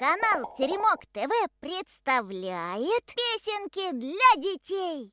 Канал Теремок ТВ представляет песенки для детей.